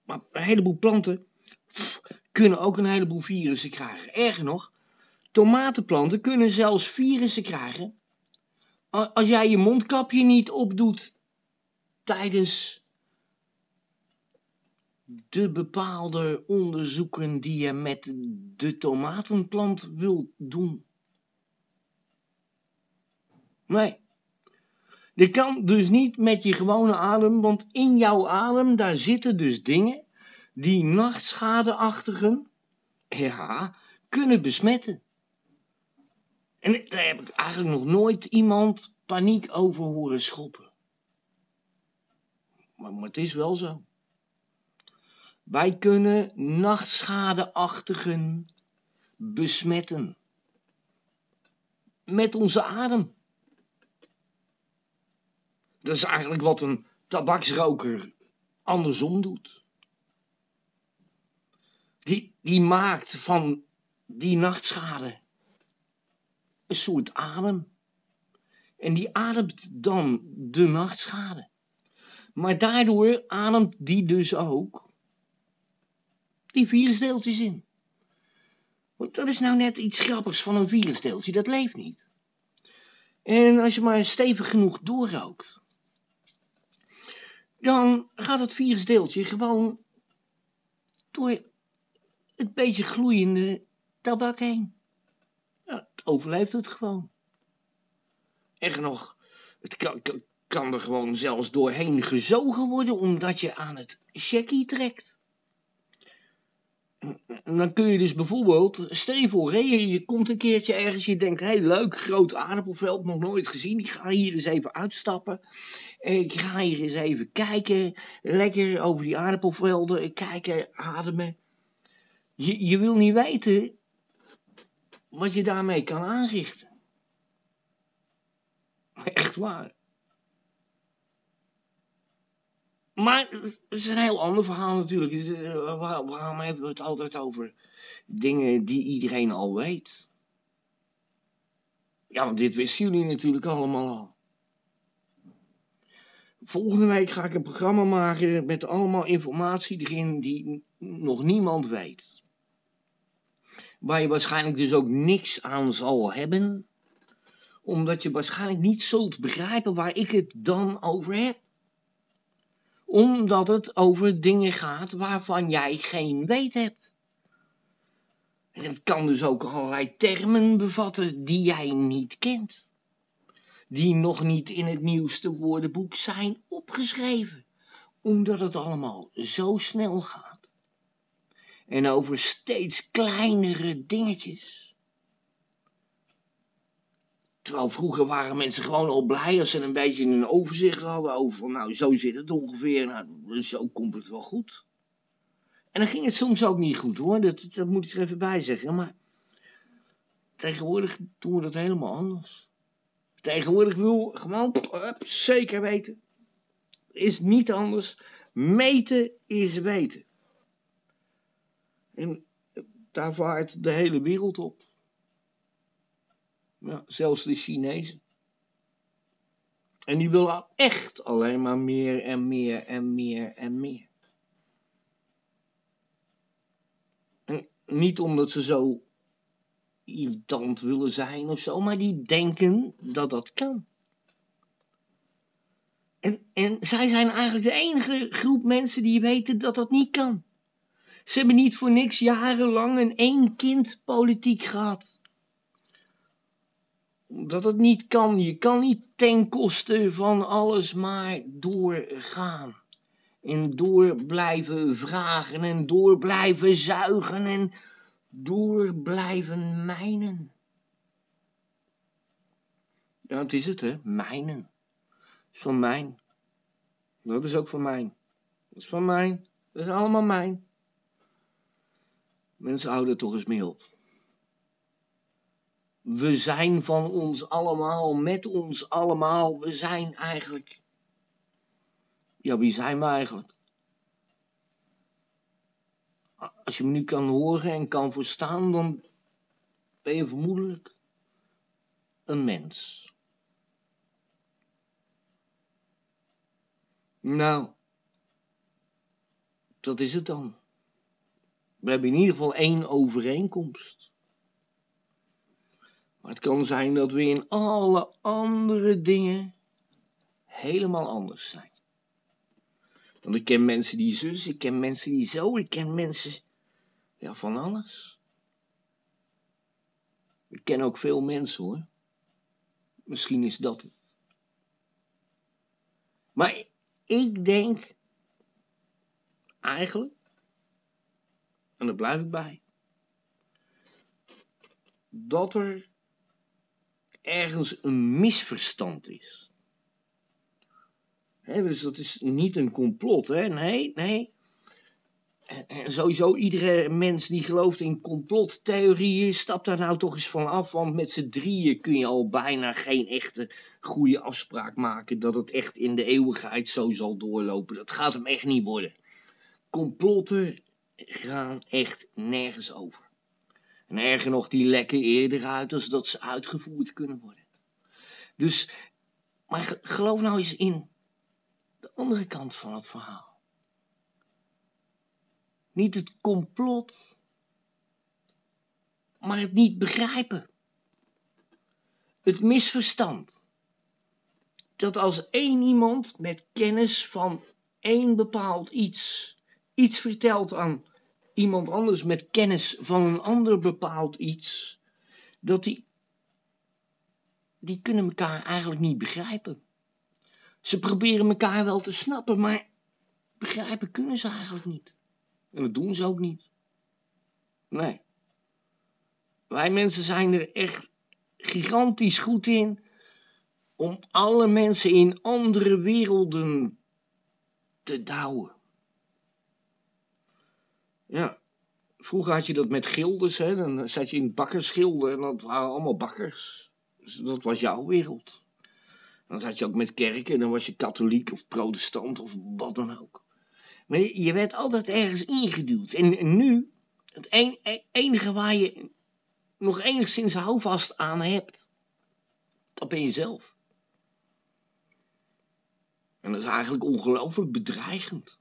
maar een heleboel planten kunnen ook een heleboel virussen krijgen. Erger nog, tomatenplanten kunnen zelfs virussen krijgen. Als jij je mondkapje niet opdoet tijdens de bepaalde onderzoeken die je met de tomatenplant wilt doen. Nee. Je kan dus niet met je gewone adem, want in jouw adem daar zitten dus dingen die nachtschadeachtigen, ja, kunnen besmetten. En daar heb ik eigenlijk nog nooit iemand paniek over horen schoppen. Maar, maar het is wel zo. Wij kunnen nachtschadeachtigen besmetten. Met onze adem. Dat is eigenlijk wat een tabaksroker andersom doet. Die, die maakt van die nachtschade een soort adem. En die ademt dan de nachtschade. Maar daardoor ademt die dus ook die virusdeeltjes in. Want dat is nou net iets grappigs van een virusdeeltje, dat leeft niet. En als je maar stevig genoeg doorrookt, dan gaat het virusdeeltje gewoon door het beetje gloeiende tabak heen. Het overleeft het gewoon. Echt nog, het kan, er gewoon zelfs doorheen gezogen worden omdat je aan het checkie trekt. En dan kun je dus bijvoorbeeld, hè, je, je komt een keertje ergens, je denkt, hé hey, leuk, groot aardappelveld, nog nooit gezien, ik ga hier eens even uitstappen. Ik ga hier eens even kijken. Lekker over die aardappelvelden. Kijken, ademen. Je, je wil niet weten wat je daarmee kan aanrichten. Echt waar. Maar het is een heel ander verhaal natuurlijk. Eh, waar- waarom hebben we het altijd over dingen die iedereen al weet? Ja, want dit wisten jullie natuurlijk allemaal al. Volgende week ga ik een programma maken met allemaal informatie erin die nog niemand weet. Waar je waarschijnlijk dus ook niks aan zal hebben, omdat je waarschijnlijk niet zult begrijpen waar ik het dan over heb. Omdat het over dingen gaat waarvan jij geen weet hebt. En het kan dus ook allerlei termen bevatten die jij niet kent. Die nog niet in het nieuwste woordenboek zijn opgeschreven. Omdat het allemaal zo snel gaat. En over steeds kleinere dingetjes. Terwijl vroeger waren mensen gewoon al blij als ze een beetje een overzicht hadden over nou zo zit het ongeveer, nou zo komt het wel goed. En dan ging het soms ook niet goed hoor, dat, dat moet ik er even bij zeggen, maar tegenwoordig doen we dat helemaal anders. Tegenwoordig wil gewoon zeker weten. Is niet anders. Meten is weten. En daar vaart de hele wereld op. Ja, zelfs de Chinezen. En die willen echt alleen maar meer en meer en meer en meer. En niet omdat ze zo irritant willen zijn of zo, maar die denken dat dat kan. En, en zij zijn eigenlijk de enige groep mensen die weten dat dat niet kan. Ze hebben niet voor niks jarenlang een één kind politiek gehad. Dat het niet kan. Je kan niet ten koste van alles maar doorgaan. En door blijven vragen en door blijven zuigen en door blijven mijnen. Ja, het is het hè, mijnen. Is van mijn. Dat is ook van mijn. Dat is van mijn. Dat is allemaal mijn. Mensen houden toch eens mee op. We zijn van ons allemaal, met ons allemaal. We zijn eigenlijk. Ja, wie zijn we eigenlijk? Als je me nu kan horen en kan verstaan, dan ben je vermoedelijk een mens. Nou, dat is het dan. We hebben in ieder geval één overeenkomst. Maar het kan zijn dat we in alle andere dingen helemaal anders zijn. Want ik ken mensen die zus, ik ken mensen die zo, ik ken mensen ja, van alles. Ik ken ook veel mensen hoor. Misschien is dat het. Maar ik denk eigenlijk, en daar blijf ik bij, dat er ergens een misverstand is. Hè, dus dat is niet een complot, hè? Nee, nee. Sowieso iedere mens die gelooft in complottheorieën, stapt daar nou toch eens van af. Want met z'n drieën kun je al bijna geen echte goede afspraak maken dat het echt in de eeuwigheid zo zal doorlopen. Dat gaat hem echt niet worden. Complotten gaan echt nergens over. En erger nog, die lekken eerder uit als dat ze uitgevoerd kunnen worden. Dus, maar ge- geloof nou eens in de andere kant van het verhaal. Niet het complot, maar het niet begrijpen. Het misverstand. Dat als één iemand met kennis van één bepaald iets iets vertelt aan iemand anders met kennis van een ander bepaald iets, dat die, die kunnen elkaar eigenlijk niet begrijpen. Ze proberen elkaar wel te snappen, maar begrijpen kunnen ze eigenlijk niet. En dat doen ze ook niet. Nee. Wij mensen zijn er echt gigantisch goed in om alle mensen in andere werelden te douwen. Ja, vroeger had je dat met gilders, hè? dan zat je in bakkersgilden en dat waren allemaal bakkers. Dus dat was jouw wereld. Dan zat je ook met kerken, dan was je katholiek of protestant of wat dan ook. Maar je werd altijd ergens ingeduwd. En, nu, het e- enige waar je nog enigszins houvast aan hebt, dat ben je zelf. En dat is eigenlijk ongelooflijk bedreigend.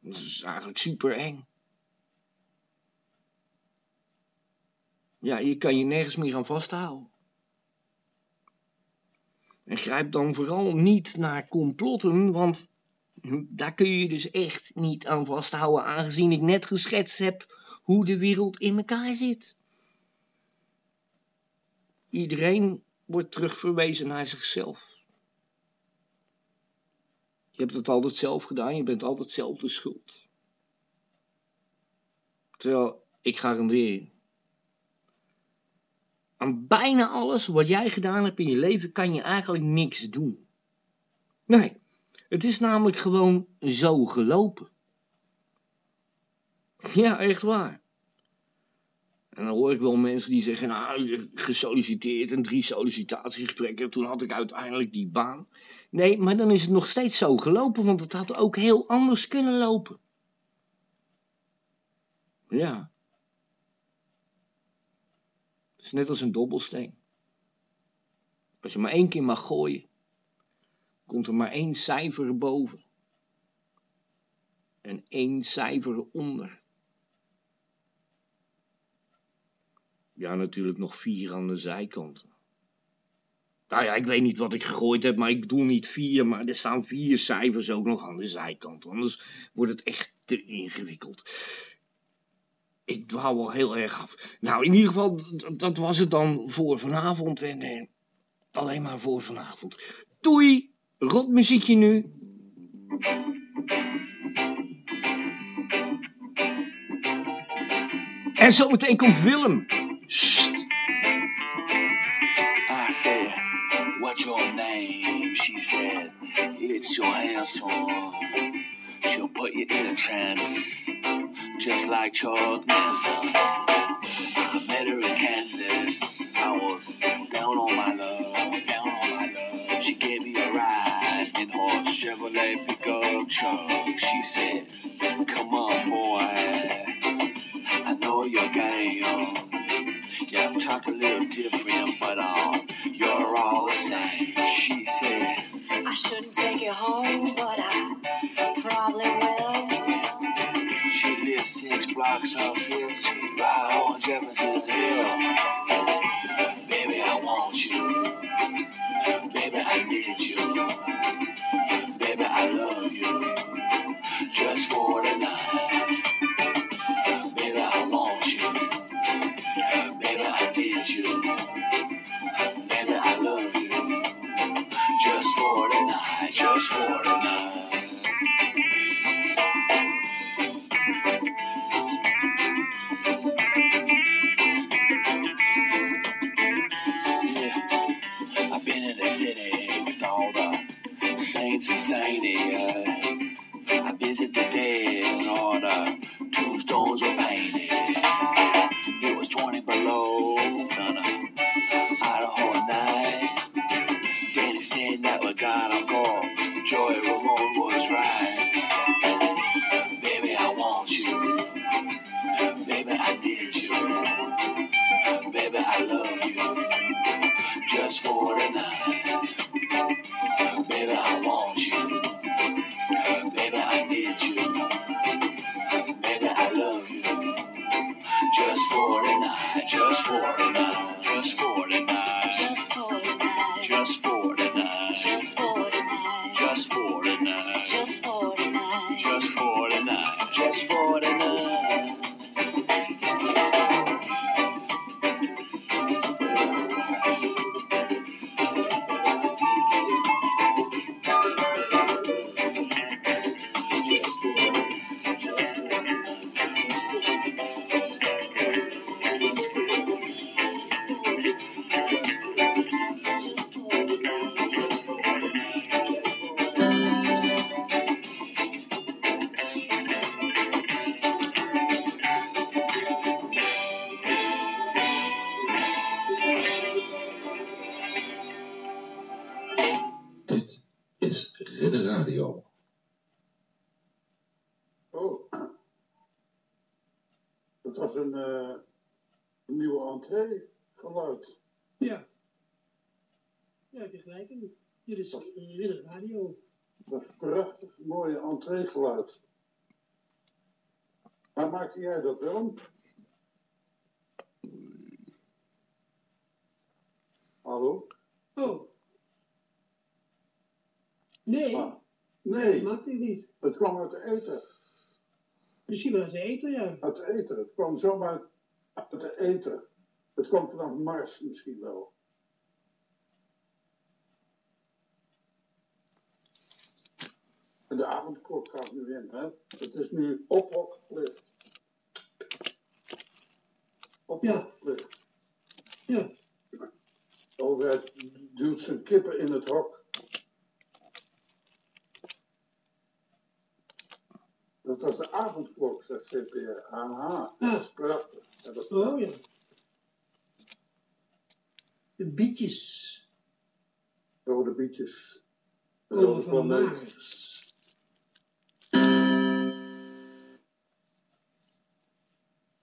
Dat is eigenlijk super eng. Ja, je kan je nergens meer aan vasthouden. En grijp dan vooral niet naar complotten, want daar kun je dus echt niet aan vasthouden, aangezien ik net geschetst heb hoe de wereld in elkaar zit. Iedereen wordt terugverwezen naar zichzelf. Je hebt het altijd zelf gedaan, je bent altijd zelf de schuld. Terwijl, ik garandeer je, aan bijna alles wat jij gedaan hebt in je leven kan je eigenlijk niks doen. Nee, het is namelijk gewoon zo gelopen. Ja, echt waar. En dan hoor ik wel mensen die zeggen, nou, gesolliciteerd en drie sollicitatiegesprekken, toen had ik uiteindelijk die baan. Nee, maar dan is het nog steeds zo gelopen, want het had ook heel anders kunnen lopen. Ja. Het is net als een dobbelsteen. Als je maar één keer mag gooien, komt er maar één cijfer boven. En één cijfer onder. Ja, natuurlijk nog vier aan de zijkanten. Nou ja, ik weet niet wat ik gegooid heb, maar ik bedoel niet vier, maar er staan vier cijfers ook nog aan de zijkant. Anders wordt het echt te ingewikkeld. Ik dwaal wel heel erg af. Nou, in ieder geval, dat was het dan voor vanavond en eh, alleen maar voor vanavond. Doei! Rotmuziekje nu. En zometeen komt Willem. Sst. I said, What's your name? She said, It's your handsome. She'll put you in a trance, just like Chuck Manson. I met her in Kansas. I was down on my luck, She gave me a ride in her Chevrolet pickup truck. She said, Come on, boy. I know your game. Yeah, I talk a little different, but um, you're all the same. She said, I shouldn't take you home, but I probably will. she lives six blocks off Hill Street, right on Jefferson Hill. Baby, I want you. Baby, I need you. Een, eh, een nieuwe entree geluid. Ja. Ja, heb je gelijk in. Dit is Ridder Radio. Dat prachtig mooie entree geluid. Waar maakte jij dat, Willem? Hallo? Oh. Nee, Ah, dat nee, maakt hij niet. het kwam uit de eten. Misschien wel uit de eten, ja. Uit de eten. Het kwam zomaar uit de eten. Het kwam vanaf Mars misschien wel. En de avondklok gaat nu in, hè? Het is nu ophokplicht. Ophokplicht. Ja. De overheid duwt zijn kippen in het hok. Dat was de avondklok, zegt CPR. Dat is prachtig. Dat is Oh ja. De bietjes Rode bietjes. De rode van planeet. Mars.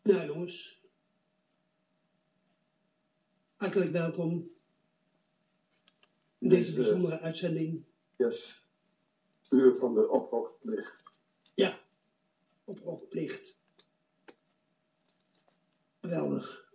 Nou jongens. Hartelijk welkom. In deze Deze- bijzondere uitzending. Yes. Uur van de ophokplicht. Ja. Op oogplicht. Geweldig.